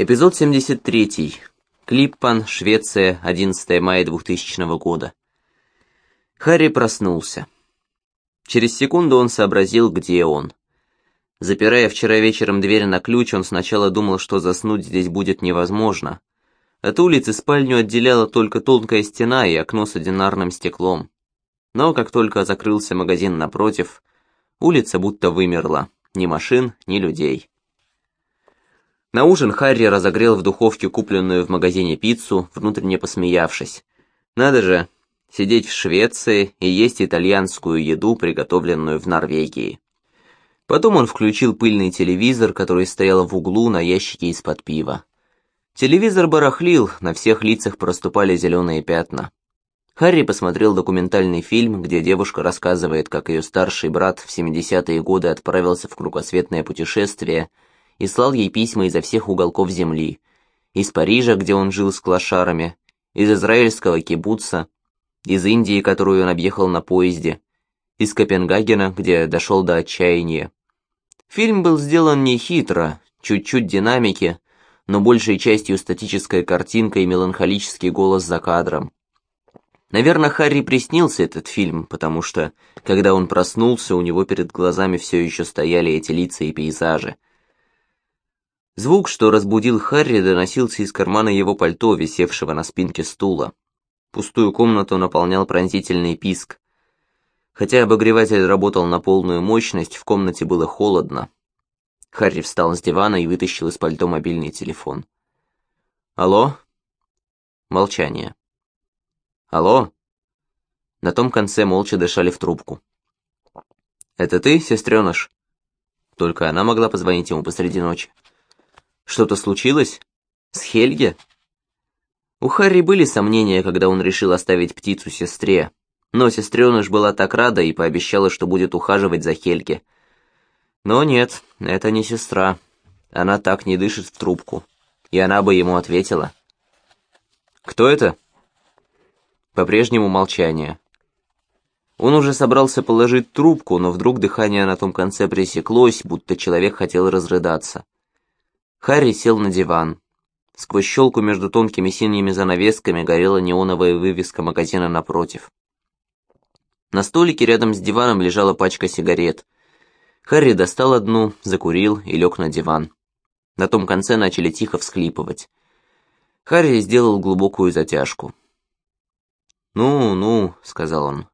Эпизод 73. Клиппан, Швеция, 11 мая 2000 года. Харри проснулся. Через секунду он сообразил, где он. Запирая вчера вечером дверь на ключ, он сначала думал, что заснуть здесь будет невозможно. От улицы спальню отделяла только тонкая стена и окно с одинарным стеклом. Но как только закрылся магазин напротив, улица будто вымерла. Ни машин, ни людей. На ужин Харри разогрел в духовке купленную в магазине пиццу, внутренне посмеявшись. Надо же, сидеть в Швеции и есть итальянскую еду, приготовленную в Норвегии. Потом он включил пыльный телевизор, который стоял в углу на ящике из-под пива. Телевизор барахлил, на всех лицах проступали зеленые пятна. Харри посмотрел документальный фильм, где девушка рассказывает, как ее старший брат в 70-е годы отправился в кругосветное путешествие – и слал ей письма изо всех уголков земли. Из Парижа, где он жил с клошарами, из израильского кибуца, из Индии, которую он объехал на поезде, из Копенгагена, где дошел до отчаяния. Фильм был сделан не хитро, чуть-чуть динамики, но большей частью статическая картинка и меланхолический голос за кадром. Наверное, Харри приснился этот фильм, потому что, когда он проснулся, у него перед глазами все еще стояли эти лица и пейзажи. Звук, что разбудил Харри, доносился из кармана его пальто, висевшего на спинке стула. Пустую комнату наполнял пронзительный писк. Хотя обогреватель работал на полную мощность, в комнате было холодно. Харри встал с дивана и вытащил из пальто мобильный телефон. «Алло?» Молчание. «Алло?» На том конце молча дышали в трубку. «Это ты, сестреныш?» Только она могла позвонить ему посреди ночи. Что-то случилось? С Хельге? У Харри были сомнения, когда он решил оставить птицу сестре, но сестреныш была так рада и пообещала, что будет ухаживать за Хельге. Но нет, это не сестра. Она так не дышит в трубку. И она бы ему ответила. «Кто это?» По-прежнему молчание. Он уже собрался положить трубку, но вдруг дыхание на том конце пресеклось, будто человек хотел разрыдаться. Харри сел на диван. Сквозь щелку между тонкими синими занавесками горела неоновая вывеска магазина напротив. На столике рядом с диваном лежала пачка сигарет. Харри достал одну, закурил и лег на диван. На том конце начали тихо всхлипывать. Харри сделал глубокую затяжку. «Ну, ну», — сказал он.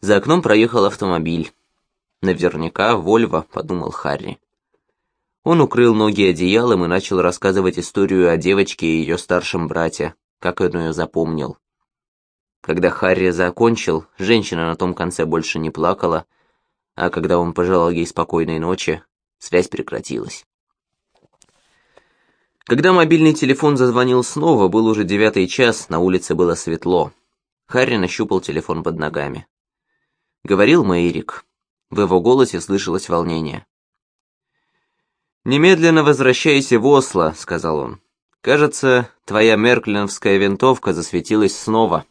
За окном проехал автомобиль. «Наверняка Вольво», — подумал Харри. Он укрыл ноги одеялом и начал рассказывать историю о девочке и ее старшем брате, как он ее запомнил. Когда Харри закончил, женщина на том конце больше не плакала, а когда он пожелал ей спокойной ночи, связь прекратилась. Когда мобильный телефон зазвонил снова, был уже девятый час, на улице было светло. Харри нащупал телефон под ногами. Говорил Мэйрик. В его голосе слышалось волнение. «Немедленно возвращайся в Осло», — сказал он. «Кажется, твоя мерклиновская винтовка засветилась снова».